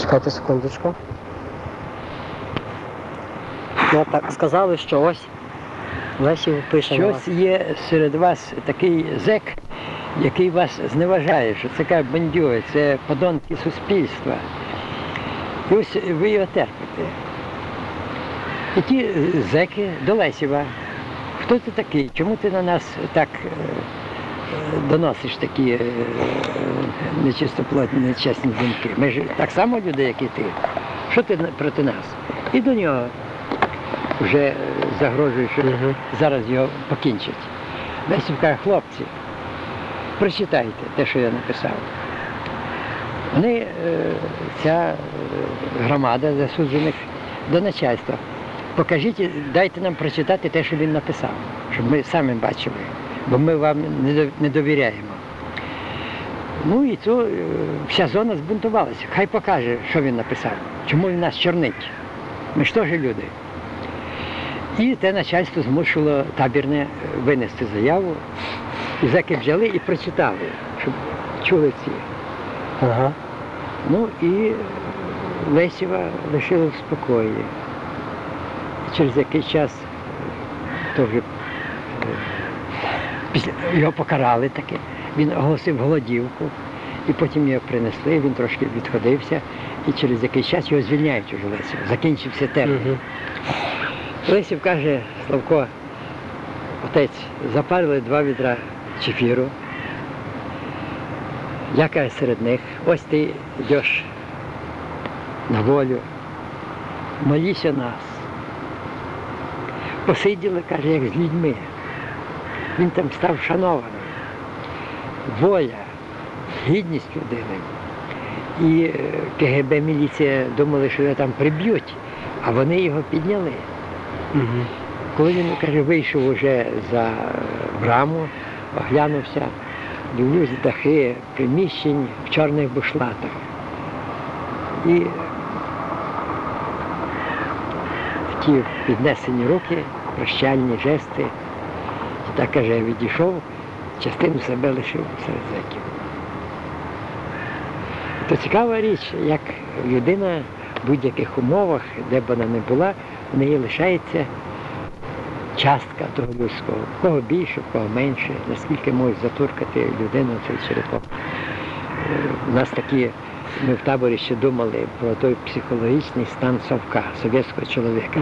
Чекайте секундочку. Ну так сказали, що ось Лесів пише. Щось є серед вас такий зек, який вас зневажає, що це каже бандюги, це подонки суспільства. І ось ви його терпите. І ті е, зеки до Лесєва. Хто ти такий? Чому ти на нас так е, е, доносиш такі е, нечистоплотні, нечесні думки? Ми ж так само люди, як і ти. Що ти проти нас? І до нього вже загрожує, що Мгм. зараз його покінчать. Лесів каже, хлопці, прочитайте те, що я написав. Вони, е, ця е, громада засуджених до начальства. Покажіть, дайте нам прочитати те, що він написав, щоб ми самі бачили, бо ми вам не довіряємо. Ну і то е, вся зона збунтувалася. Хай покаже, що він написав, чому він нас чорнить. Ми ж теж люди. І те начальство змусило табірне е, винести заяву. І зеки взяли і прочитали, щоб чули всі. Ага. Ну і Лесєва лишили в спокої. І через який час е, то вже е, після його покарали таки. Він оголосив голодівку, і потім його принесли, він трошки відходився, і через якийсь час його звільняють уже Лесєва. Закінчився термін. Угу. Лесів каже, Славко, отець, запарили два відра чефіру. Я серед них, ось ти йдеш на волю, моліся нас. Посиділи, каже, як з людьми. Він там став шанований. Воля, гідність людини. І е, КГБ міліція думали, що його там приб'ють, а вони його підняли. Угу. Коли він каже, вийшов уже за браму, оглянувся, дивлюсь дахи приміщень в чорних бушлатах. І ті піднесені руки, прощальні жести. І так каже, я відійшов, частину себе лишив серед зеків. То цікава річ, як людина в будь-яких умовах, де б вона не була, в неї лишається частка того людського, в кого більше, в кого менше, наскільки може затуркати людину цей черепок. У нас такі, ми в таборі ще думали про той психологічний стан совка, совєтського чоловіка.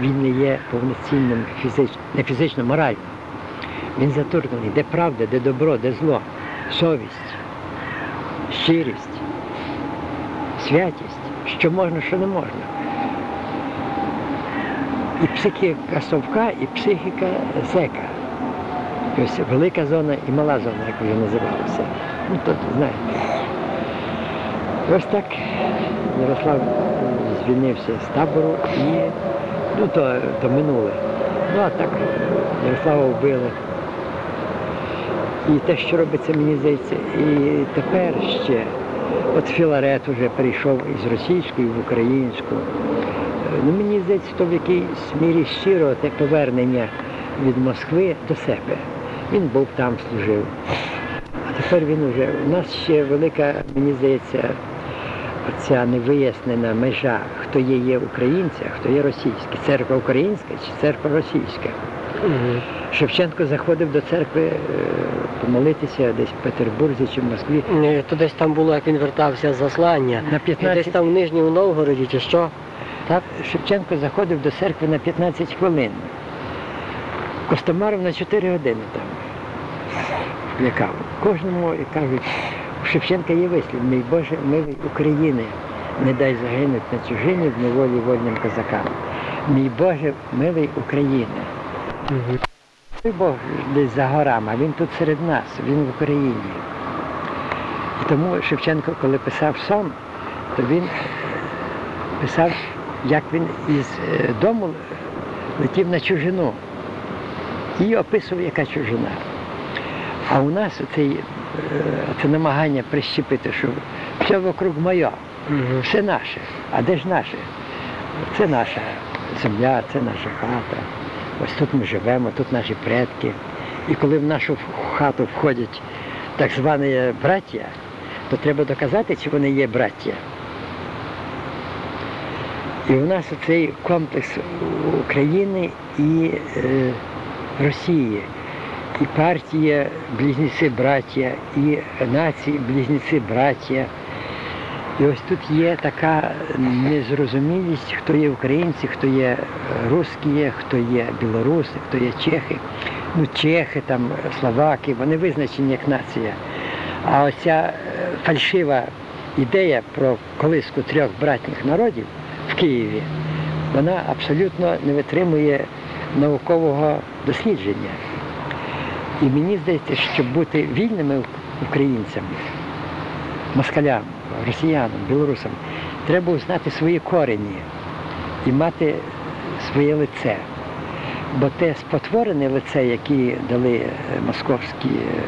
Він не є повноцінним фізично, не фізично, морально. Він затурканий, де правда, де добро, де зло, совість, щирість, святість, що можна, що не можна. І психіка совка, і психіка зека. Ось велика зона і мала зона, як вже називалося. Ну, то знаєте. Ось так Ярослав звільнився з табору і ну, то, то минуле. Ну а так Ярослава вбили. І те, що робиться, мені здається, і тепер ще. От Філарет вже перейшов із російської в українську. Е, Ну, мені здається, то в якійсь мірі щиро те повернення від Москви до себе. Він був там, служив. А тепер він уже. У нас ще велика, мені здається, оця невияснена межа, хто є, є українці, а хто є російський. Церква українська чи церква російська. Угу. Шевченко заходив до церкви е, помолитися десь в Петербурзі чи в Москві. То десь там було, як він вертався з заслання. На 15 Десь там в Нижньому Новгороді чи що. Так, Шевченко заходив до церкви на 15 хвилин. Костомаров на 4 години там лякав. Кожному і кажуть, у Шевченка є вислів, мій Боже, милий України, не дай загинуть на чужині в неволі вольним козакам. Мій Боже, милий України. Угу. Бог десь за горами, він тут серед нас, він в Україні. І тому Шевченко, коли писав сон, то він писав, як він із е, дому летів на чужину і описував, яка чужина. А у нас оцей, е, це намагання прищепити, що все вокруг моє, все наше. А де ж наше? Це наша земля, це наша хата. Ось тут ми живемо, тут наші предки. І коли в нашу хату входять так звані браття, то треба доказати, чи вони є браття. І у нас цей комплекс України і е, Росії, і партія близнеці браття, і нації близнеці браття. І ось тут є така незрозумілість, хто є українці, хто є русські, хто є білоруси, хто є чехи. Ну, чехи, там, словаки, вони визначені як нація. А оця е, фальшива ідея про колиску трьох братніх народів в Києві, вона абсолютно не витримує наукового дослідження. І мені здається, щоб бути вільними українцями, москалям, росіянам, білорусам, треба знати свої корені і мати своє лице. Бо те спотворене лице, яке дали е, московські е,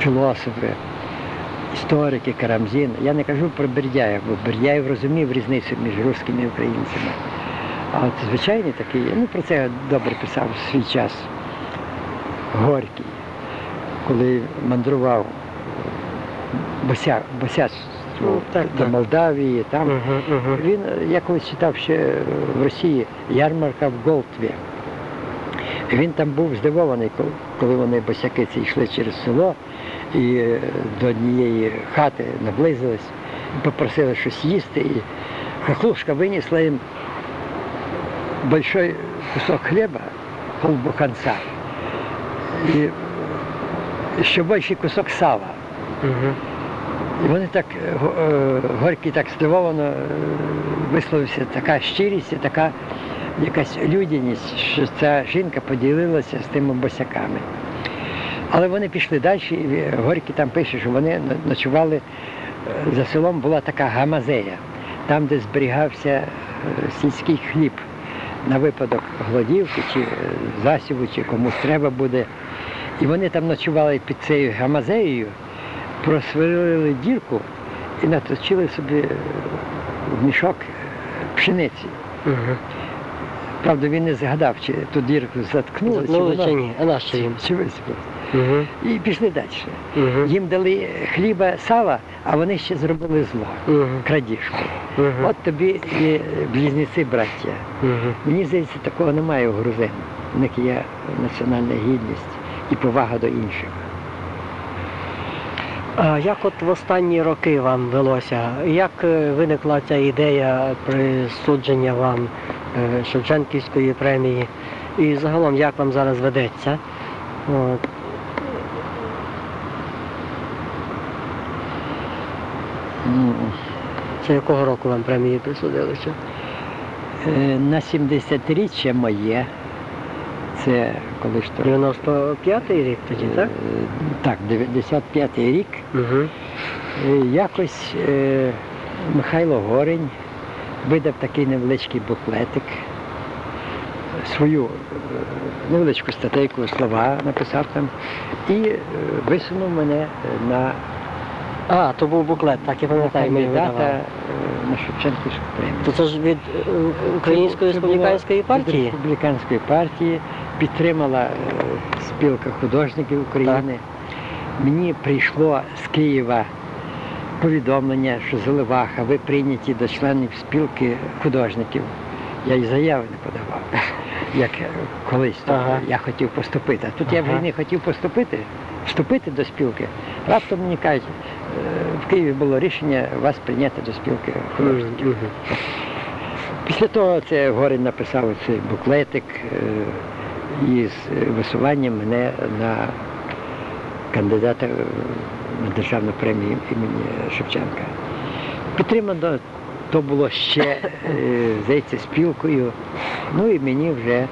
філософи, історики, Карамзін, я не кажу про Бердяєва, бо Бердяєв розумів різницю між русскими і українцями. А от звичайні такі, ну про це добре писав в свій час Горький, коли мандрував бося, босяцтво Ну, так, до так. Молдавії, там. Угу, угу. Він, е, я колись читав ще в Росії ярмарка в Голтві. Він там був здивований, коли вони босяки ці йшли через село і е, до однієї хати наблизились, попросили щось їсти. І хохлушка винесла їм большой кусок хліба, полбуханця, і ще більший кусок сала. Угу. І вони так, е, е, Горький так здивовано е, висловився, така щирість і така якась людяність, що ця жінка поділилася з тими босяками. Але вони пішли далі, і Горький там пише, що вони ночували за селом була така гамазея, там, де зберігався сільський хліб на випадок голодівки чи засіву, чи комусь треба буде. І вони там ночували під цією гамазеєю, просверлили дірку і наточили собі в мішок пшениці. Угу. Правда, він не згадав, чи ту дірку заткнули, Заткнули чи, ні? А на що їм? чи висипали. Угу. І пішли далі. Угу. Їм дали хліба, сала, а вони ще зробили зло, Угу. крадіжку. Угу. От тобі і близнеці браття. Угу. Мені здається, такого немає у грузин. У них є національна гідність і повага до інших. Як от в останні роки вам велося? Як е, виникла ця ідея присудження вам е, Шевченківської премії? І загалом як вам зараз ведеться? От. Ну, Це якого року вам премії присудили? Е, На 70-річчя моє, це коли ж то. 95-й рік тоді, так? Е, Так, 95-й рік. Угу. Якось е, Михайло Горень видав такий невеличкий буклетик, свою е, невеличку статейку слова написав там і висунув мене на А, то був буклет, так я пам'ятаю, ми кандидата видавали. на Шевченківську премію. То це ж від Української республіканської від? Республіканської партії підтримала е, спілка художників України. Мені прийшло з Києва повідомлення, що Заливаха, ви прийняті до членів спілки художників. Я і заяви не подавав, як колись Ага. я хотів поступити. А тут я вже не хотів поступити, вступити до спілки. Раптом мені кажуть, е, в Києві було рішення вас прийняти до спілки художників. Після того це Горин написав цей буклетик е, із висуванням мене на кандидата на державну премію імені Шевченка. Підтримано то було ще, е, здається, спілкою. Ну і мені вже е,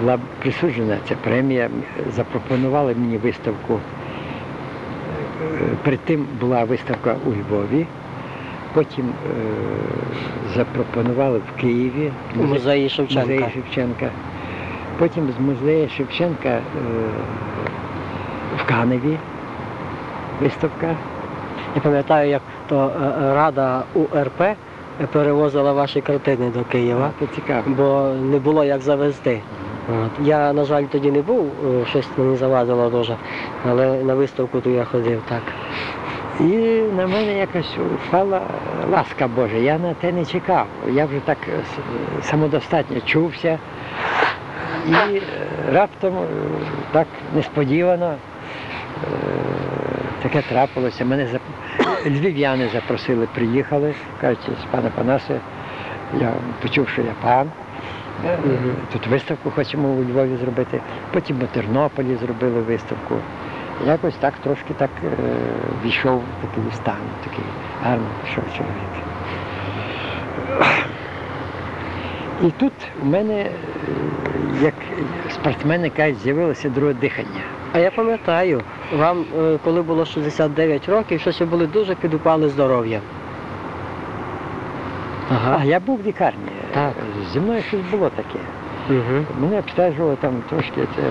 була присуджена ця премія. Запропонували мені виставку. Е, Перед тим була виставка у Львові, потім е, запропонували в Києві музеї Шевченка. музеї Шевченка. Потім з музею Шевченка е, в Каневі виставка. Я пам'ятаю, як то е, е, Рада УРП перевозила ваші картини до Києва, Це цікаво. бо не було як завезти. От. Я, на жаль, тоді не був, щось мені завадило дуже, але на виставку то я ходив так. І на мене якось впала ласка Божа. Я на те не чекав. Я вже так самодостатньо чувся. І е, раптом е, так несподівано е, таке трапилося. Мене зап- львів'яни запросили, приїхали, кажуть, з пана Панасе, я почув, що я пан. Тут виставку хочемо у Львові зробити. Потім у Тернополі зробили виставку. Якось так трошки так е, війшов такий стан, такий гарний пішов чоловік. І тут у мене, як спортсмени кажуть, з'явилося друге дихання. А я пам'ятаю, вам, е, коли було 69 років, щось ви були дуже підупали здоров'я. А я був в лікарні. Так. Зі мною щось було таке. Угу. Мене обстежувало там трошки це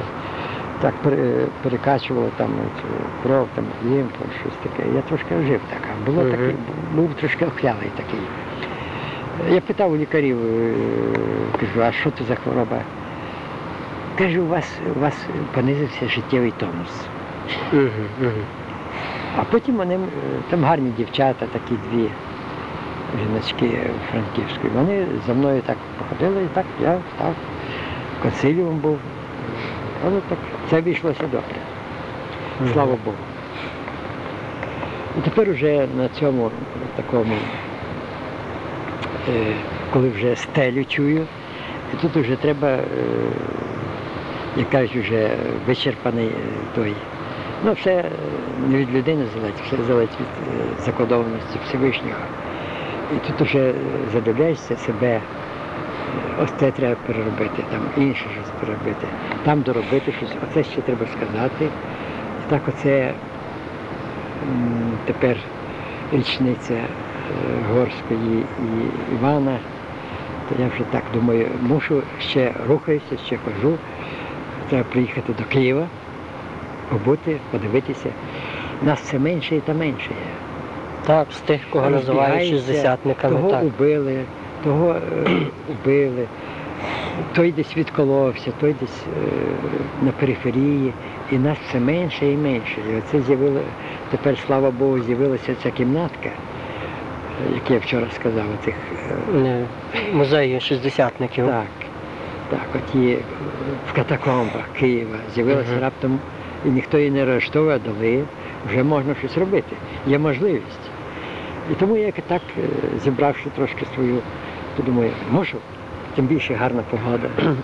так пере- перекачувало там цю кров, там лімфу, щось таке. Я трошки жив так, було Мгм. таке, був трошки охлялий такий. Я питав у лікарів, е, кажу, а що це за хвороба? Кажу, у вас, у вас понизився життєвий тонус. Угу. Угу. А потім вони, е, там гарні дівчата, такі дві жіночки франківські. Вони за мною так походили, і так я став консиліум був. Але так це обійшлося добре. Слава Богу. І тепер вже на цьому такому, е, коли вже стелю чую, і тут вже треба, е, як кажуть, вже вичерпаний е, той. Ну, все е, не від людини залежить, все залежить від е, закодованості Всевишнього. І тут вже задивляєшся себе, ось це треба переробити, там інше щось переробити, там доробити щось, оце ще треба сказати. І так оце тепер річниця Горської і Івана. То я вже так думаю, мушу ще рухаюся, ще хожу. Треба приїхати до Києва, побути, подивитися. Нас все менше та менше. є. Так, з тих, кого називають шістдесятниками. Того Так. убили, того е, убили, той десь відколовся, той десь е, на периферії. І нас все менше і менше. І оце з'явило, тепер, слава Богу, з'явилася ця кімнатка, е, як я вчора сказав, оцих Е, Музеї шістдесятників. так, так, оті в катакомбах Києва з'явилася Мгм. раптом, і ніхто її не арештовує, а дали, вже можна щось робити. Є можливість. І тому я так, е, зібравши трошки свою, то думаю, можу, тим більше гарна погода,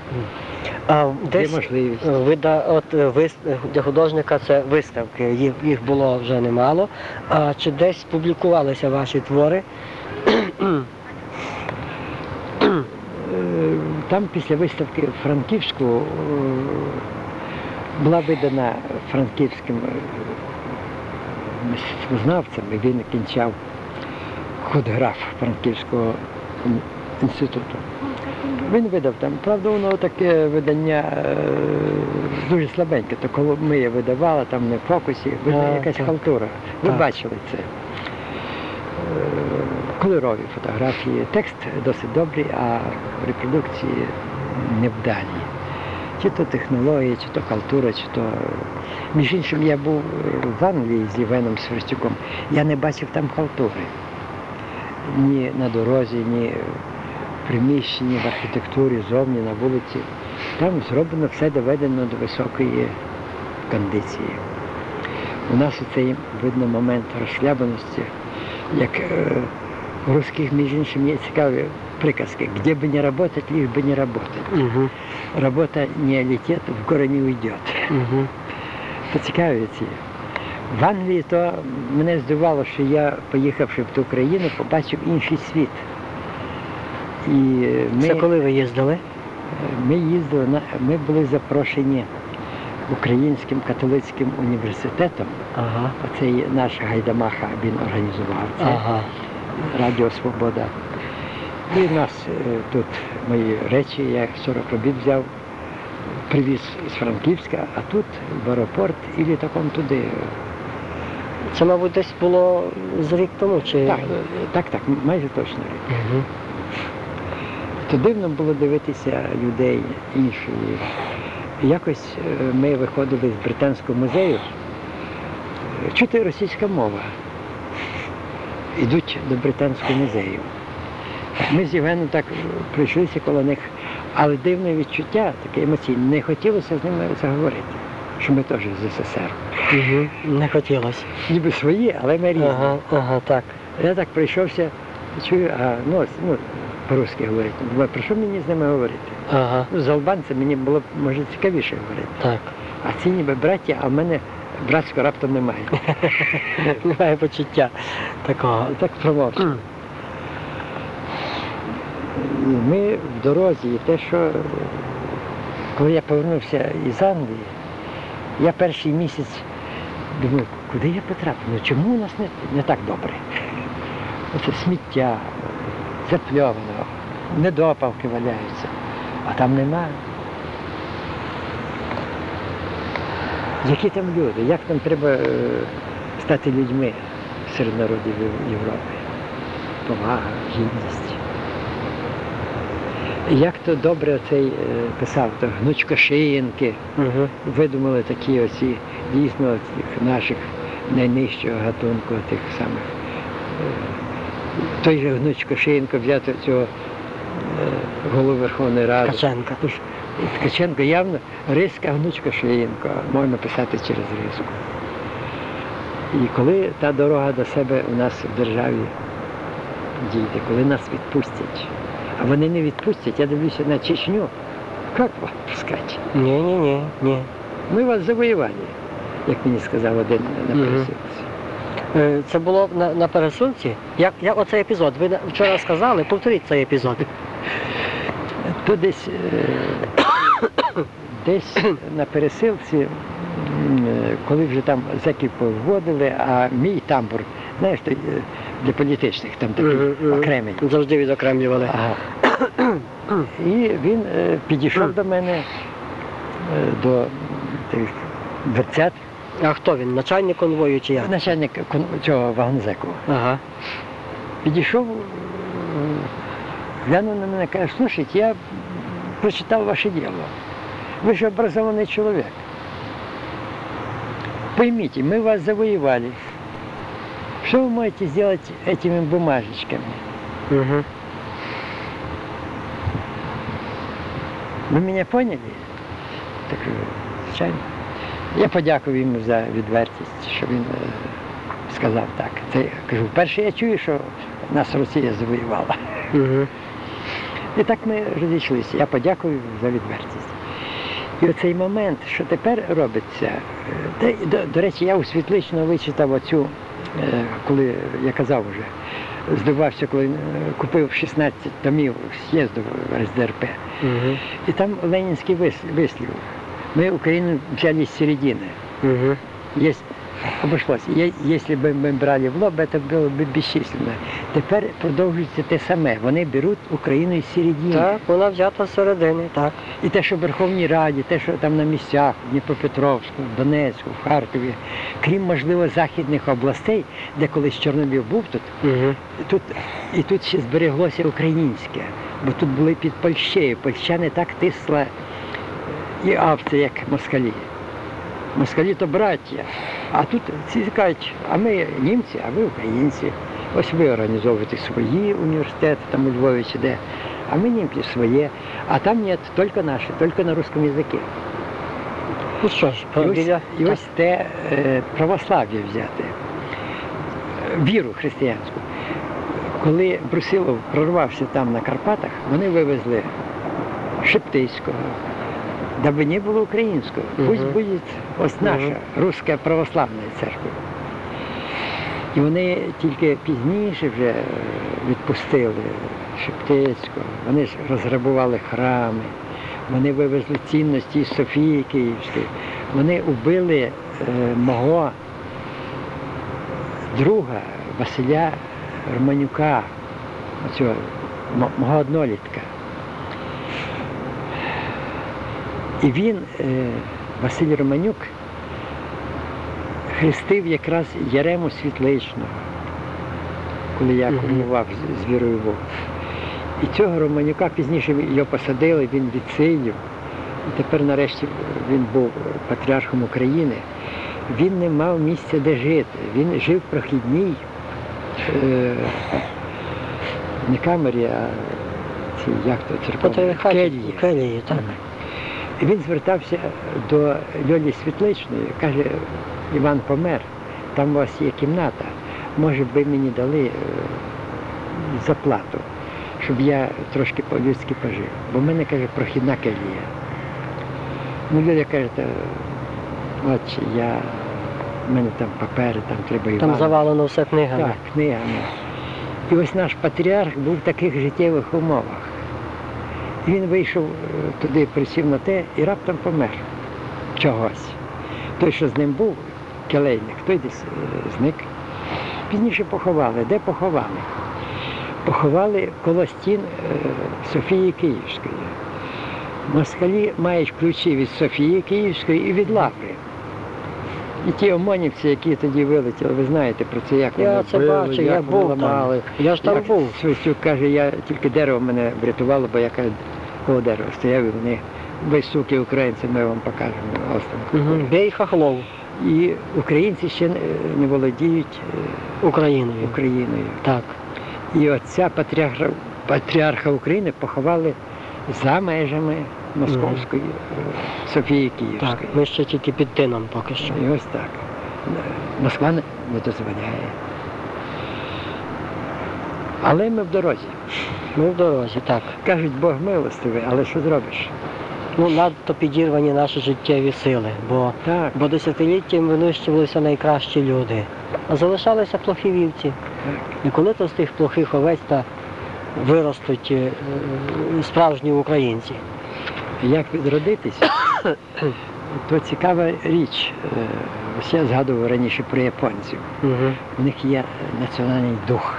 А є десь можливість. е, вида, от е, вис- е, для художника це виставки. Їх, їх було вже немало. А чи десь публікувалися ваші твори? Е, Там після виставки Франківську е, була видана франківським е, мистецтвознавцем, і він кінчав худграф Франківського інституту. Він видав там, правда, воно таке видання дуже слабеньке, то коли ми її видавали, там не в фокусі, видно, А, якась халтура. Ви бачили це. Е, Кольорові фотографії, текст досить добрий, а репродукції невдалі. Чи то технології, чи то халтура, чи то. Між іншим, я був е, в Англії з Євеном Сверстюком. Я не бачив там халтури. Ні на дорозі, ні в приміщенні, в архітектурі, зовні, на вулиці. Там зроблено все доведено до високої кондиції. У нас цей видно момент розхлябаності, як е, у русських, між іншим, є цікаві приказки. Где бы не работать, лишь бы не работать. Угу. Работа не летит, в горы не уйдет. Угу. То цікаві ці. В Англії то мене здивувало, що я, поїхавши в ту країну, побачив інший світ. І е, ми, Це коли ви їздили? ми їздили на ми були запрошені Українським католицьким університетом. Ага. Оцей наш Гайдамаха він організував це. Ага. Радіо Свобода. І в нас е, тут мої речі, я 40 робіт взяв, привіз з Франківська, а тут в аеропорт і літаком туди. Це, мабуть, десь було з рік тому, чи Так, е, так, так, майже точно рік. Угу. То дивно було дивитися людей іншої. Якось е, ми виходили з британського музею, чути російська мова. Йдуть до Британського музею. Ми з Євгеном так прийшлися коло них, але дивне відчуття, таке емоційне, не хотілося з ними заговорити, що ми теж з СССР. Угу. Не хотілося. Ніби свої, але ми різні. Ага, ага, так. Я так прийшовся, чую, а ну, ну по-русски говорить. Думаю, про що мені з ними говорити? Ага, Ну, з албанцем мені було може цікавіше говорити. так. А ці ніби браття, а в мене братського раптом немає. Немає почуття такого. І так. І ми в дорозі, і те, що коли я повернувся із Англії, я перший місяць думаю, куди я потрапив? Ну чому у нас не, не так добре? Оце сміття, запльовано, недопалки валяються, а там нема. Які там люди? Як там треба е, стати людьми серед народів Європи? Повага, гідність. Як то добре цей е, писав, то гнучко шиїнки, Угу. видумали такі оці дійсно цих наших найнижчого гатунку, тих самих. е, Той же гнучко шиїнко взяти цього голову Верховної Ради. Ткаченка. Ткаченко явно риска гнучко шиїнко, можна писати через риску. І коли та дорога до себе у нас в державі дійде, коли нас відпустять, а вони не відпустять, я дивлюся на Чечню, як вас пускати? Ні, ні, ні, ні. Ми вас завоювали, як мені сказав один на Мгм. пересилці. Е, Це було на, на пересунці. Як, як оцей епізод? Ви вчора сказали, повторіть цей епізод. То десь, е, десь на пересилці, коли вже там зеків поводили, а мій тамбур, знаєш, е, для політичних, там такий окремий. Завжди відокремлювали. Ага. І він е, підійшов до мене е, до тих дверцят, А хто він? Начальник конвою чи як? начальник кон- цього вагонзеку. Ага. Підійшов, глянув на мене, каже, слушайте, я прочитав ваше діло. Ви ж образований чоловік. Поймите, мы вас завоевали. Что вы можете сделать этими бумажечками? Угу. Ви мене поняли? Так, е, звичайно. Я подякував йому за відвертість, що він е, сказав так. Це я кажу, вперше я чую, що нас Росія завоювала. Угу. І так ми розійшлися. Я подякую за відвертість. І оцей момент, що тепер робиться, е, та й, до, до речі, я у Світличного вичитав оцю, е, коли я казав вже, здивався, коли е, купив 16 томів з'їзду в РСДРП. Угу. И там ленинский выс- вислів. Мы Украину взяли с середины. Угу. Есть, обошлось. Е- Если бы мы брали в лоб, это было бы бесчисленно. Тепер продовжується те саме. Вони беруть Україну із середини. Так, вона взята з середини, так. І те, що в Верховній Раді, те, що там на місцях, в Дніпропетровську, в Донецьку, в Харкові, крім, можливо, західних областей, де колись Чорнобів був тут, Угу. Тут, і тут ще збереглося українське, бо тут були під Польщею. Польща не так тисла і авці, як москалі. Москалі то браття. А тут ці кажуть, а ми німці, а ви українці. Ось ви організовуєте свої університети, там у Львові чи де, а ми німці своє. А там ні, тільки наші, тільки на русском язикі. Ну що ж, І ось, і ось те е, православ'я взяти, віру християнську. Коли Брусилов прорвався там на Карпатах, вони вивезли Шептицького, даби не було українського. Пусть Мгм. буде ось наша Мгм. руська православна церква. І вони тільки пізніше вже відпустили Шептицького, вони ж розграбували храми, вони вивезли цінності із Софії Київської. Вони убили е, мого друга Василя Романюка, оцього, мого однолітка. І він, е, Василь Романюк, хрестив якраз Ярему Світличного, коли я Мгм. кормував з, вірою Богу. І цього Романюка пізніше його посадили, він відсидів. І тепер нарешті він був патріархом України. Він не мав місця, де жити. Він жив в прохідній е, не камері, а як то церковні Патріархаті, келії. келії, так. І він звертався до Льолі Світличної, каже, Іван помер, там у вас є кімната, може би мені дали е, заплату, щоб я трошки по-людськи пожив. Бо в мене, каже, прохідна келія. Ну, Льоля каже, от я, в мене там папери, там треба Івана. Там завалено все книгами. Так, книгами. І ось наш патріарх був в таких життєвих умовах. Він вийшов е, туди, присів на те і раптом помер чогось. Той, що з ним був, келейник, той десь е, зник. Пізніше поховали. Де поховали? Поховали коло стін е, Софії Київської. Москалі мають ключі від Софії Київської і від Лаври. І ті омонівці, які тоді вилетіли, ви знаєте про це, як Я вони це били, бачив, як я вони був там. ламали. Я ж там Як був. Свистюк каже, я тільки дерево мене врятувало, бо я каже, коло дерева стояв і вони, ви суки українці, ми вам покажемо. Ось там. Угу. Бей хахлов І українці ще не, не володіють е, Україною. Україною. Так. І отця патріарха, патріарха України поховали за межами Московської е, Софії Так, Київської. ми ще тільки під тином поки що. І ось так. Москва не дозволяє. Але ми в дорозі. Ми в дорозі, так. Кажуть, Бог милостивий, але що зробиш? Ну, надто підірвані наші життєві сили, бо, Так, бо десятиліттям винищувалися найкращі люди, а залишалися плохі вівці. так. І коли то з тих плохих овець та виростуть е, е, справжні українці. Як відродитися, то цікава річ. Е, Ось я згадував раніше про японців. Угу. У них є національний дух.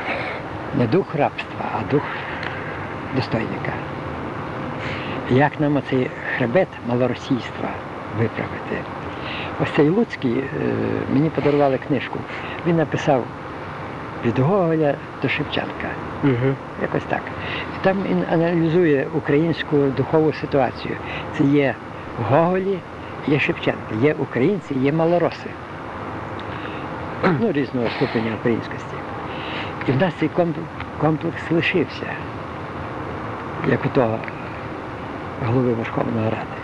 Не дух рабства, а дух достойника. Як нам оцей хребет малоросійства виправити? Ось цей Луцький е, мені подарували книжку. Він написав від Гоголя до Шевченка. Угу. Якось так. І там він аналізує українську духову ситуацію. Це є Гоголі, є Шевченка, є українці, є малороси. Ну, різного ступеня українськості. І в нас цей комплекс лишився, як у того голови Верховної Ради.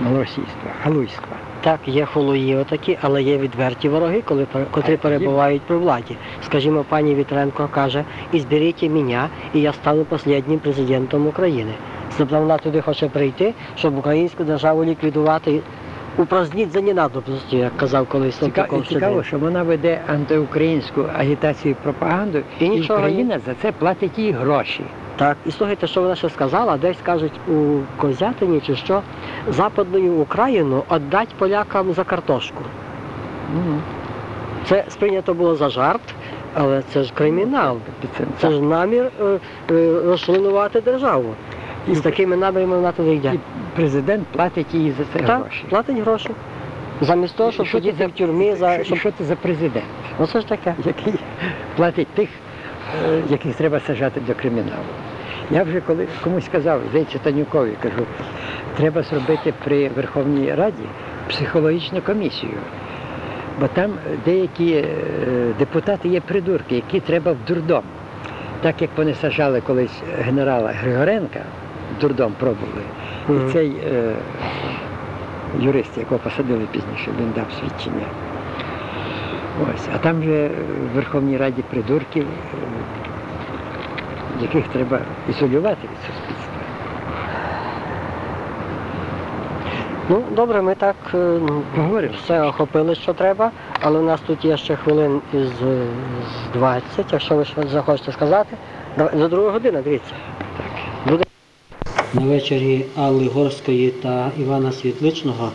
Малоросійства, халуйства. Так, є холої отакі, але є відверті вороги, коли, котрі перебувають при владі. Скажімо, пані Вітренко каже, «Ізберіть мене, і я стану останнім президентом України. Тобто вона туди хоче прийти, щоб українську державу ліквідувати, упраздніть за ненадобності, як казав колись Цікаво, цікаво, що вона веде антиукраїнську агітацію і пропаганду, І і. Україна за це платить їй гроші. Так, і слухайте, що вона ще сказала, десь кажуть у Козятині чи що, Западну Україну віддать полякам за картошку. Ну, Це сприйнято було за жарт, але це ж кримінал. це- Це ж намір е, е, розчленувати державу. І з такими намірами вона туди йде. І президент платить їй за це Так, гроші. платить гроші. Замість того, щоб сидіти в тюрмі, за... що, щоб... що це за президент, Оце ж таке. який платить тих, яких треба сажати до криміналу. Я вже коли комусь казав, здається, Танюкові, кажу, треба зробити при Верховній Раді психологічну комісію. Бо там деякі е, депутати є придурки, які треба в дурдом. Так як вони сажали колись генерала Григоренка, в дурдом пробували, і цей е, юрист, якого посадили пізніше, він дав свідчення. Ось, а там же в Верховній Раді придурків, е, яких треба ізолювати від суспільства. Ну, добре, ми так е, Поговоримо. все охопили, що треба, але у нас тут є ще хвилин із, з 20, якщо ви щось захочете сказати. Давай, До другої години, дивіться. Буде. На вечорі Алли Горської та Івана Світличного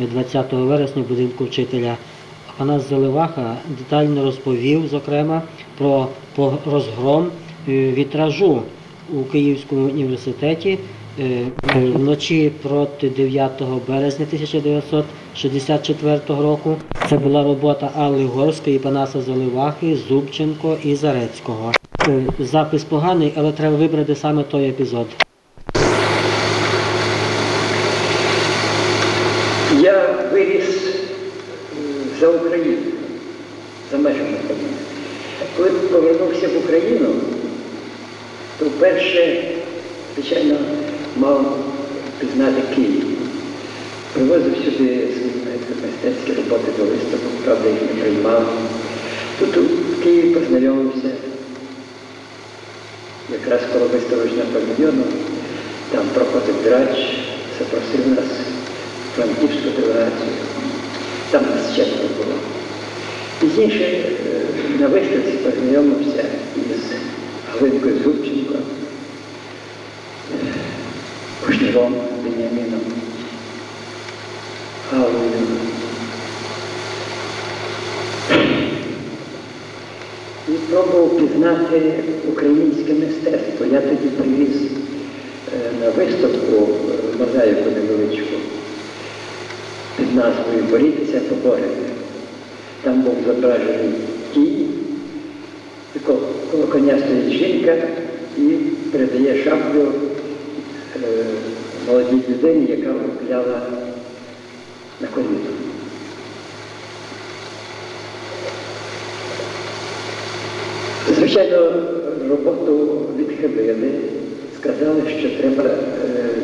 е, 20 вересня в будинку вчителя Панас Заливаха детально розповів, зокрема, про розгром вітражу у Київському університеті е, вночі проти 9 березня 1964 року. Це була робота Алли Горської, Панаса Заливахи, Зубченко і Зарецького. Е, Запис поганий, але треба вибрати саме той епізод. Я виріс за Україну, за межами України. Коли повернувся в Україну, то вперше, звичайно, мав пізнати Київ. Привозив сюди свої мистецькі роботи до виставок, правда, їх не приймав. Тут у Києві познайомився якраз коло виставочного павільйону, там проходив драч, запросив нас в франківську делегацію. Там нас четверо було. Пізніше е, на виставці познайомився із Галинкою Зубченко, е, Кушніром Беніаміном, Галою. І пізнати українське мистецтво. Я тоді привіз е, на виставку е, мозаїку невеличку під назвою Борітися, поборете. Там був зображений кінь, коло, коня стоїть жінка і передає шаблю е, молодій людині, яка купляла на коліно. Звичайно, роботу відхилили, сказали, що треба е,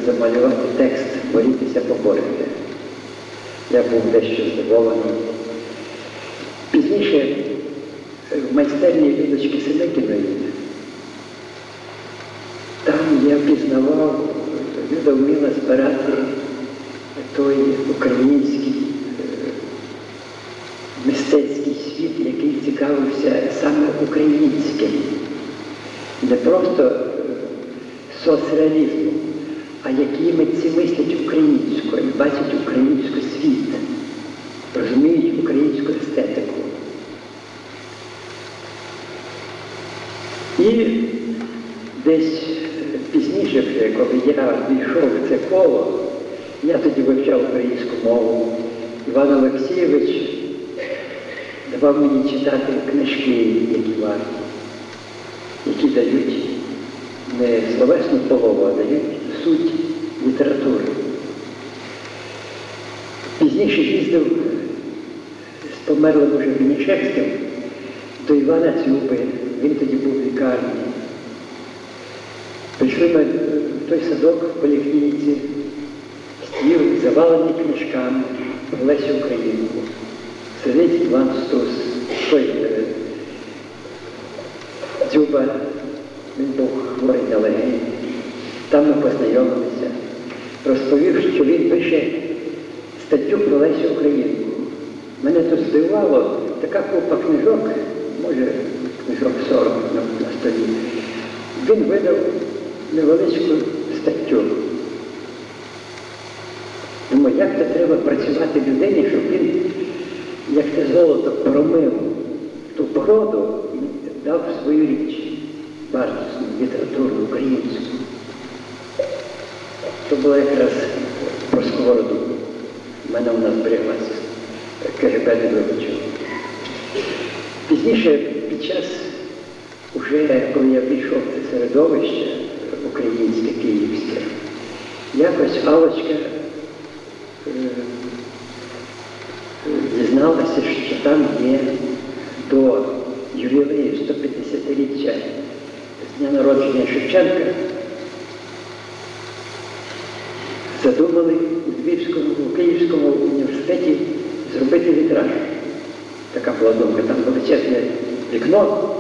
замалювати текст Борітися, поборити. Я був дещо здивований. Пізніше е, в майстерні Лідочки Синекіної там я пізнавав, Люда вміла збирати той український е, мистецький світ, який цікавився саме українським. Не просто е, соцреалізмом, а які митці мислять українською, бачать український світ, розуміють українську естетику. І десь е, пізніше, вже, коли я війшов в це коло, я тоді вивчав українську мову. Іван Олексійович давав мені читати книжки, які варті, які дають не словесну полову, а дають суть літератури. Пізніше їздив з померлим уже Вінничевським до Івана Цюби, він тоді був в лікарні. Прийшли ми в той садок в поліклініці, стіл завалений книжками про Лесю Українку. Сидить Іван Стус, той е, Дзюба, він був хворий на легені. Там ми познайомилися. Розповів, що він пише статтю про Лесю Українку. Мене тут здивувало така купа книжок, може книжок 40 на, на столі. Він видав невеличку статтю. Думаю, як це треба працювати людині, щоб він, як те золото, промив ту породу і дав свою річ, вартісну, літературну, українську. То було якраз про сковороду. У мене вона збереглася. КГБ вивчив. Пізніше, під час, уже коли я війшов в це середовище українське, київське, якось Алочка е, е, дізналася, що там є до ювілею 150-річчя з дня народження Шевченка. Задумали у Львівському, у Київському університеті зробити вітраж. Така була думка, там величезне вікно,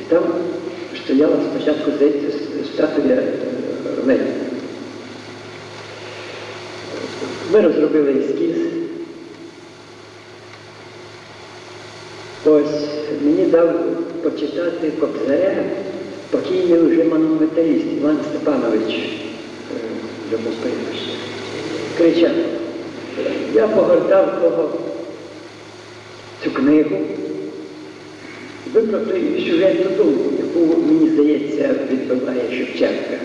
і там стояла спочатку, статуя е, Леніна. Ми розробили ескіз. Ось мені дав почитати Кобзаря покійний вже монументаліст Іван Степанович, е, йому прізвище, кричав. Я погортав того, цю книгу, вибрав той сюжетну думку, яку, мені здається, відбиває Шевченка.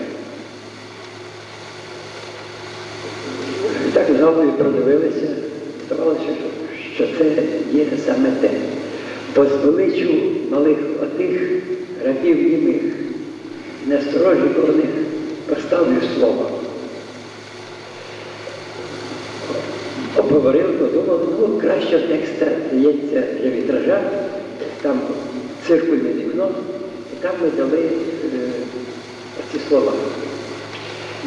Так знову продивилися, здавалося, що це є саме те. Бо звеличу малих отих рабів німих, насторожі про них поставлю слово. Обговорили, подумали, ну краще текста здається для вітража, там циркульне вікно, і там ми дали е, ці слова.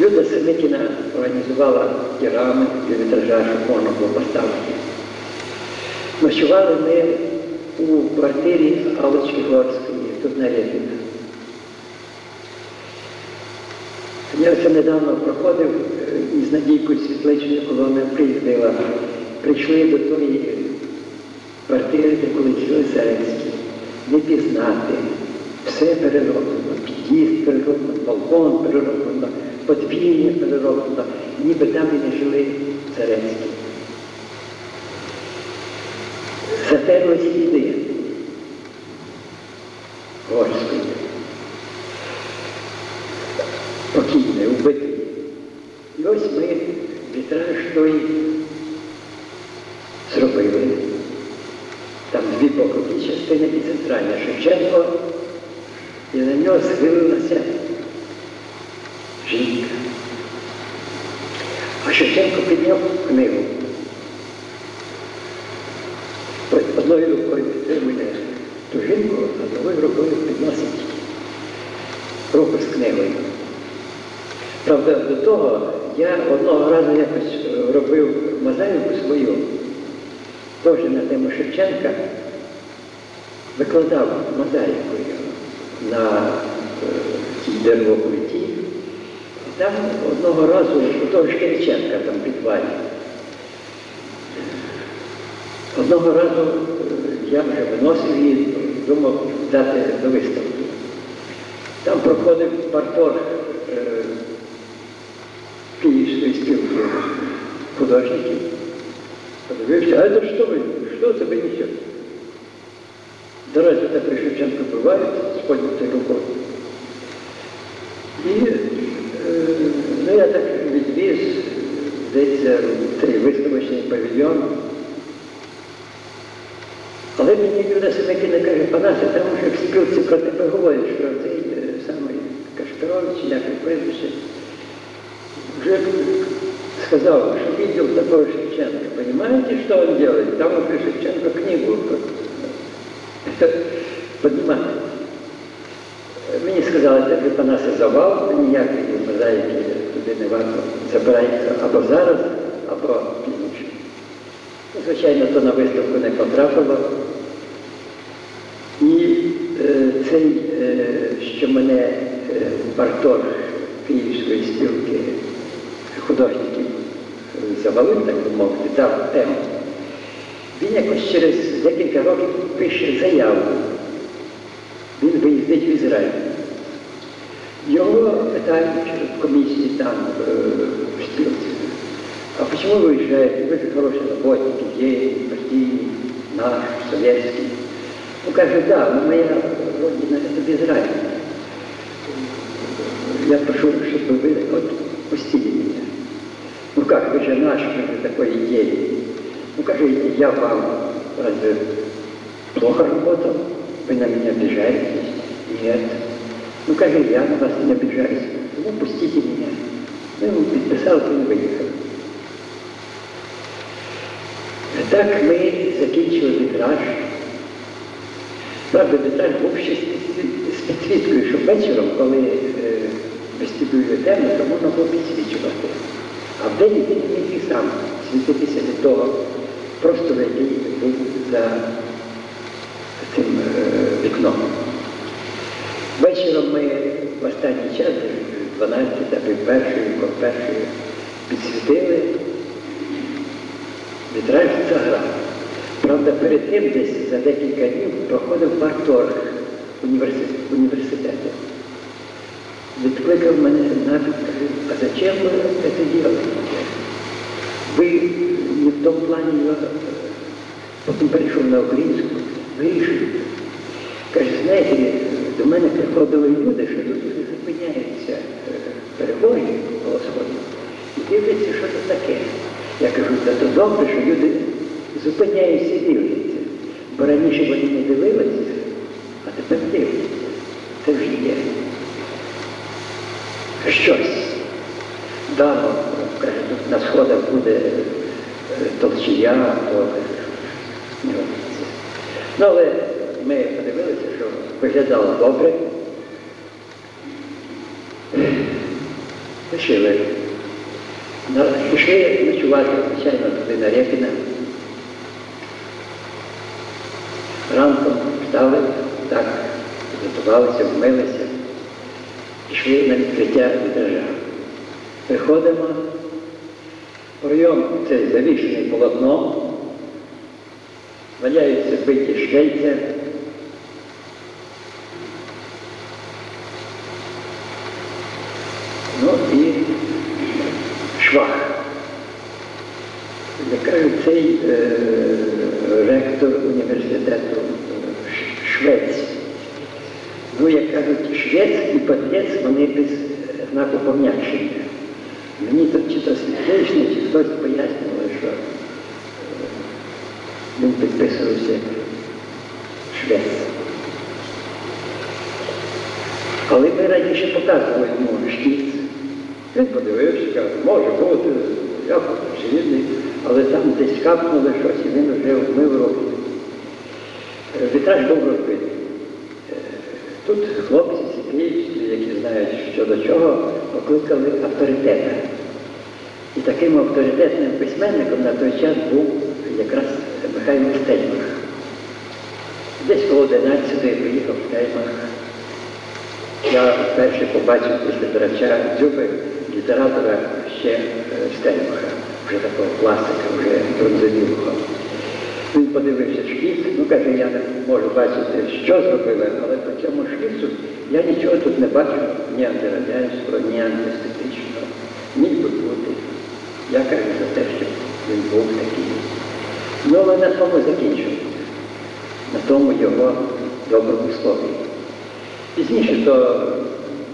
Люда Синикіна організувала ті рами для вітража, щоб можна було поставити. Ночували ми у квартирі Аллочки Горської, тут на Рівні. Я це недавно проходив е, із Надійкою Світличною, коли вона приїздила. Прийшли до тої квартири, де колись жили Зеленські. Не пізнати. Все перероблено. Під'їзд перероблено, балкон перероблено, подвір'я перероблено. Ніби там і не жили Зеленські. Затерли сліди Горської. Покійний, убитий. І ось ми вітраж той зробили. Там дві бокові частини і центральна Шевченко, і на нього схилилася жінка. А Шевченко підняв книгу. Одною рукою підтримує ту жінку, а другою рукою підносить руку з книгою. Правда, до того я одного разу якось е, робив мозаїку свою, теж на тему Шевченка, викладав мозаїкою на е, тій деревоплиті. І там одного разу у того ж Кириченка там в підвалі. Одного разу е, я вже виносив її, думав дати до виставки. Там проходив партор е, Київської спілки художників. Подивився, а це що ви? Що це ви несете? Дорозі та при Шевченко бувають з поднятою рукою. І е, ну, я так відвіз, здається, цей виставочний павільйон. Але мені Юля Семекіна каже, Панасе, там вже в спілці про тебе говорять, що цей самий Кашпирович, як він прізвище, уже сказал, что видел такого Шевченко. Понимаете, что он делает? Там уже Шевченко книгу поднимает. І завал, ніякої мозаїки туди не варто забирається або зараз, або пізніше. Звичайно, то на виставку не потрапило. І е, цей, е, що мене е, партор Київської спілки художників е, завалив, так би мовити, дав тему. Він якось через декілька років пише заяву. Він виїздить в Ізраїль. Його питають в комісії там е, в спілці. А почему вы уезжаете? Вы же хороший работник, идейный, партийный, наш, советский. Ну, кажет, да, но моя родина это Израиль. Я прошу, чтобы вы вот пустили меня. Ну как, вы же наш, вы же такой идейный. Ну скажите, я вам разве плохо работал? Вы на меня обижаетесь? Нет. Ну скажи, я на вас не обижаюсь. Ну пустите меня. Ну, ему подписал, и он выехал. Так ми закінчили вітраж. Правда, вітраж був ще з підсвіткою, що вечором, коли е, вестибюлі темно, то можна було підсвічувати. А вдень він міг і сам світитися від того простору, який був за Вечором ми в останній час, 12 або першої, першої, підсвітили вітраж заграв. Правда, перед тим десь за декілька днів проходив парторг університету. Відкликав мене нафіг, каже, а зачем ви це делаете? Ви не в тому плані, потім перейшов на українську, вирішив. Каже, знаєте, до мене приходили люди, що тут зупиняються е, перехожі голосходні, і дивляться, що це таке. Я кажу, та то добре, що люди зупиняються і дивляться. Бо раніше вони не дивилися, а тепер дивляться. Це вже є. Щось дано, на сходах буде е, толчія, то не робиться. Ну, але ми подивилися, що виглядало добре. Пишили. На- Пішли ночувати, звичайно, туди на Рєпіна. Ранком встали, так, готувалися, вмилися, пішли на відкриття вітража. Приходимо, прийом цей завішений полотно, валяються биті швейця. Ну і швах. Я кажу, цей е, ректор університету е, Ш- Швець. Ну, як кажуть, швець і подлець, вони без е, знаку пом'якшення. Мені тут чи то світличний, чи хтось пояснював, що е, він підписувався як швець. Але ми раніше показували йому шкіц. Він подивився, каже, може бути, я очевидний, але там десь капнуло щось, і він вже вмив руки. Е, Вітраж був розбитий. Е, Тут хлопці ці київські, які знають, що до чого, покликали авторитета. І таким авторитетним письменником на той час був якраз Михайло Стельмах. Десь коло 11-ї приїхав Стельмах. Я вперше побачив після Драча Дзюби літератора ще е, Стельмаха, вже такого класика, вже бронзовілого. Він подивився шкіц, ну каже, я не можу бачити, що зробили, але по цьому шкіцу я нічого тут не бачу ні антирадянського, ні антиестетичного. Міг би бути. Я кажу за те, що він був такий. Ну, але на тому закінчив, на тому його доброму слові. Пізніше то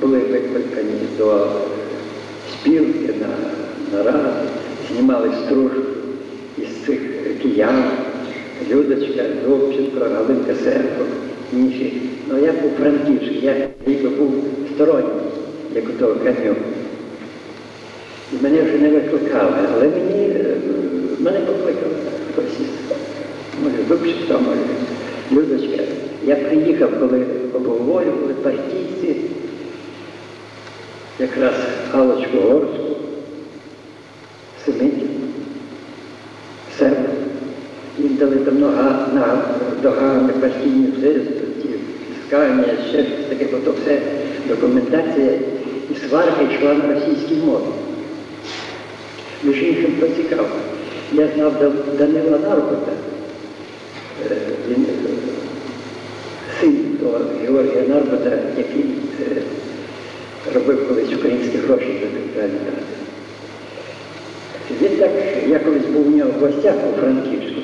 були викликані до спілки на, на знімали струж із цих киян, Людочка, Зубченко, Галинка Серко, інші. Ну я був франківський, я ніби був сторонній, як у того кам'ю. І мене вже не викликали, але мені, е, мене покликали хтось може, Зубченко, може, Людочка. Я приїхав, коли обговорювали партійці, якраз Галочку Горську, Семенів, себе. Їм дали нога, на догами партійні все, скання, ще таке, бо то все документація і сварка йшла на російській мові. Між іншим поцікаво. Я знав Данила Нарбута, е, він син того Георгія Нарбута, який робив колись українські гроші за Центральну Раду. Він так, я колись був у нього в гостях у Франківську.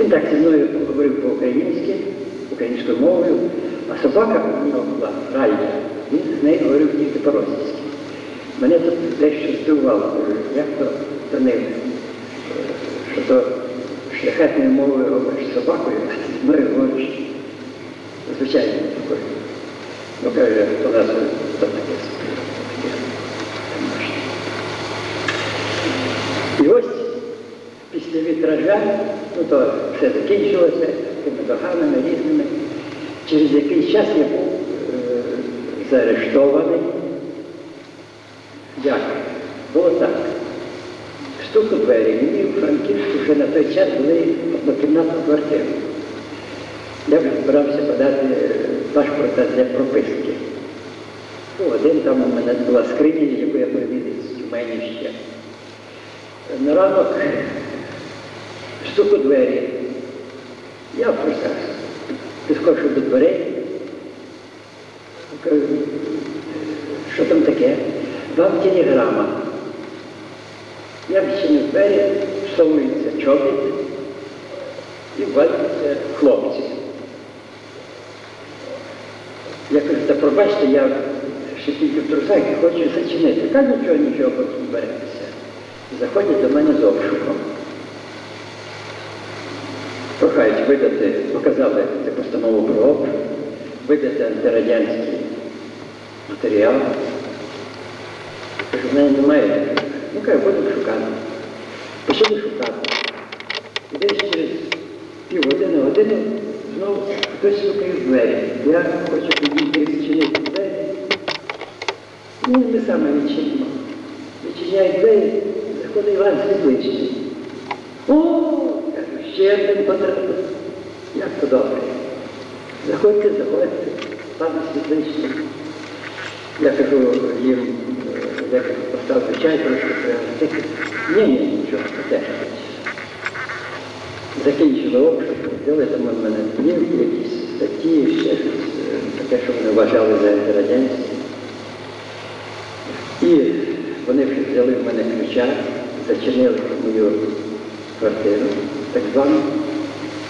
Він так зі мною говорив по-українськи, українською мовою, а собака у нього була райда. Він з нею говорив тільки по-російськи. Мене тут дещо здивувало, як то Данил, е, що то шляхетною мовою говориш собакою, а мною говориш звичайною такою. Ну, каже, то нас таке таке. І ось після вітража, ну то все закінчилося тими доганами різними. Через якийсь час я був е, заарештований. Як? Було так. Стук у двері, мені у Франківську вже на той час були однокімнатну квартиру. Я вже збирався подати е, для прописки. Ну, один там у мене була скриня, яку я привіз з Тюмені ще. На ранок стук у двері. Я просто підскочу до дверей. Кажу, що там таке? Вам телеграма. Я відчинив двері, всовується чобіт і валюються хлопці. Я кажу, та пробачте, я ще тільки в трусах і хочу зачинити. Та нічого, нічого, потім беретеся. Заходять до мене з обшуком. Прохають видати, показали цю постанову про обшук, видати антирадянський матеріал. Кажу, в мене немає. Ну, каже, будемо шукати. Почали шукати. І десь через півгодини, години Ну, хтось стукає в двері. Я хочу підійти відчинити двері. Ні, ми саме відчинимо. Відчиняє двері, заходить Іван Світличний. О, кажу, ще один потрапив. Як то добре. Заходьте, заходьте, пане Світличний. Я кажу їм, е, я кажу, поставлю чай трошки пригостити. Ні, ні, нічого, теж. Закінчили обшук, взяли там у мене плівки, якісь статті, ще щось е, таке, що вони вважали за радянське. І вони взяли в мене ключа, зачинили мою квартиру, так звану,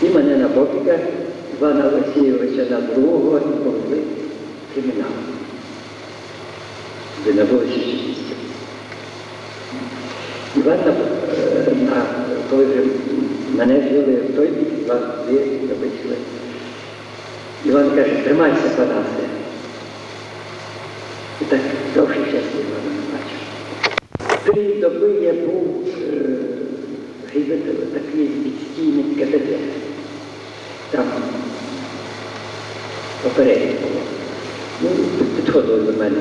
і мене на попіка Івана Олексійовича на другого і повели в кримінал, де на вулиці Чистівській. Іван, на, е, на, коли вже мене звели в той бік, Іван дві вийшли. Іван каже, тримайся, Панасе. І так довший час Івана не бачив. Три доби я був е, гибитель, такий було. Ну, підходили до мене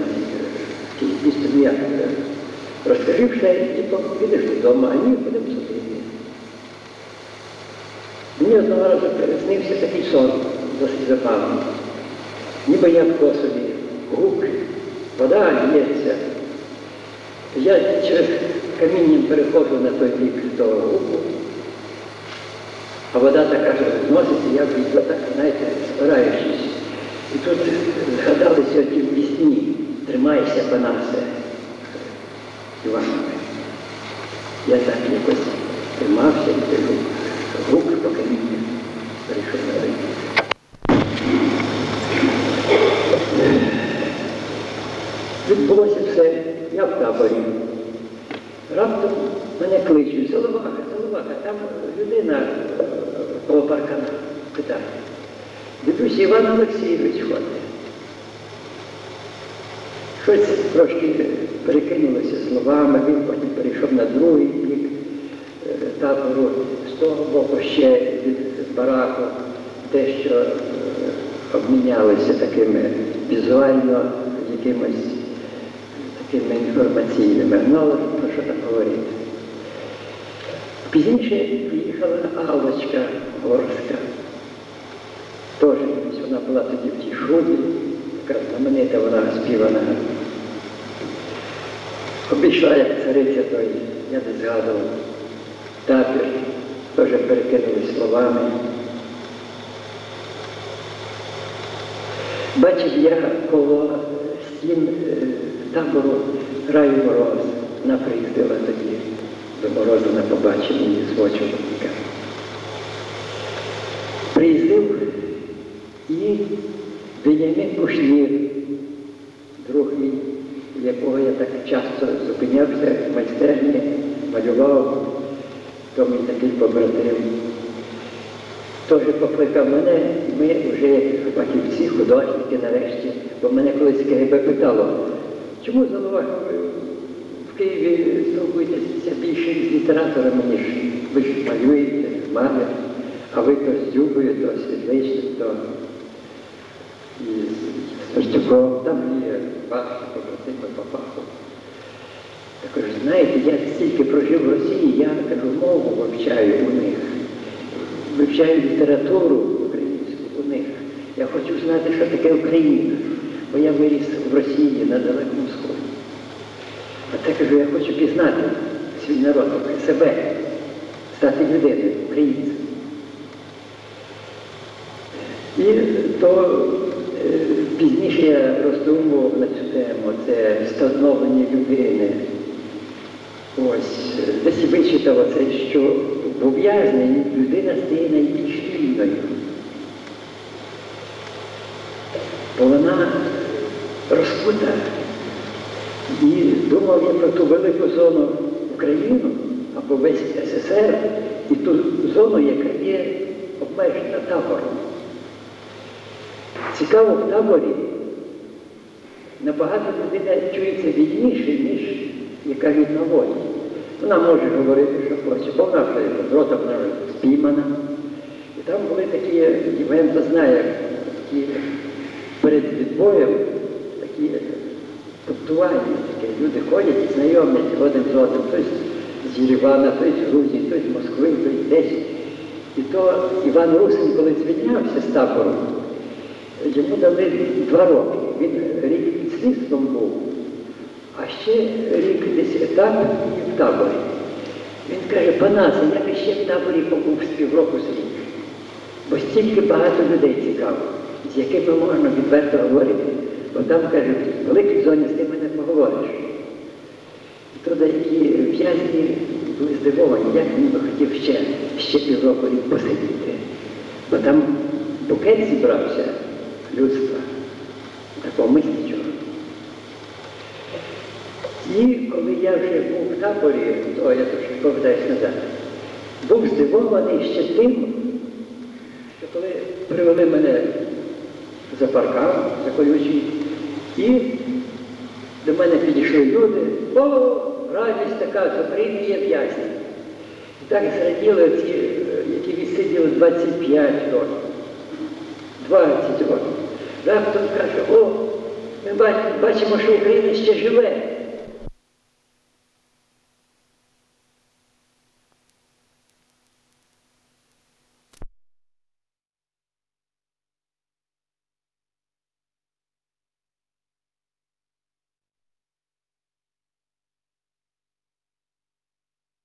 місто е, розкажи все, і то підеш додому, а ні, будемо сидіти. Мені одного разу приснився такий сон, досить забавний. Ніби я в косові, гук, вода лється. Я через камінням переходжу на той бік того гуку, а вода така ж зноситься, я б так, знаєте, спираючись. І тут згадалися ті пісні Тримайся, Панасе, Іванове. Я так якось тримався і кажу, гук по камінню перейшов на ринок. Відбулося все, я в таборі. Раптом мене кличуть, Соловаха, Соловаха, там людина е, коло паркана питає. Дивлюся, Іван Олексійович ходить. Щось трошки перекинулося словами, він потім перейшов на другий бік е, табору, з того боку ще від бараку, дещо е, обмінялися такими візуально якимось такими інформаційними, ну про що там говорити. Пізніше приїхала Аллочка Горська. Теж вона була тоді в тій шубі, така знаменита вона співана. Обійшла як цариця той, я не згадував, табір, теж перекинули словами. Бачив я коло стін е, табору Раю Мороз. Вона приїздила тоді до Мороза на побачення її свого чоловіка. Приїздив і Веніамін Кушнір, друг мій, якого я так часто зупинявся в майстерні, малював, то мій такий побратим. Теж покликав мене, ми вже фахівці, художники нарешті, бо мене колись КГБ питало, чому Залова в Києві спілкуєтеся більше з літераторами, ніж ви ж малюєте, мамер, а ви то з Дюбою, то з то Сверстюком, там є ваші побратими по фаху. Я кажу, знаєте, я стільки прожив в Росії, я кажу, мову вивчаю у них вивчаю літературу українську у них. Я хочу знати, що таке Україна, бо я виріс в Росії на Далекому Сході. А це кажу, я хочу пізнати свій народ, себе, стати людиною, українцем. І то я роздумував на цю тему, це встановлення людини. Ось, десь вичитав оце, що в ув'язненні людина стає найбільш вільною. Бо вона розкута. І думав я про ту велику зону Україну або весь СССР і ту зону, яка є обмежена табором. Цікаво в таборі набагато людина чується вільніше, ніж яка від волі. Вона може говорити, що хоче, бо вона вже з рота вона спіймана. І там були такі, Євген то знає, такі перед відбоєм такі топтування, таке. Люди ходять, знайомлять один з одним, хтось з Єревана, хтось з Грузії, хтось з Москви, хтось десь. І то Іван Русин, коли звільнявся з табору, йому дали два роки. Він рік під був, а ще рік десь етап і в таборі. Він каже, Панасе, я би ще в таборі побув з півроку слід. Бо стільки багато людей цікаво, з якими можна відверто говорити. Бо там, каже, в великій зоні з тими не поговориш. І то деякі в'язні були здивовані, як він би хотів ще, ще півроку рік посидіти. Бо там букет зібрався людства, такого мислячого. І коли я вже був в таборі, то я трошки повертаюсь назад, був здивований ще тим, що коли привели мене за паркан, за колючий, і до мене підійшли люди, о, радість така, заприймі є в'язні. Так зраділи ці, е, які відсиділи 25 років, 20 років. Раптом каже, о, ми бачимо, що Україна ще живе.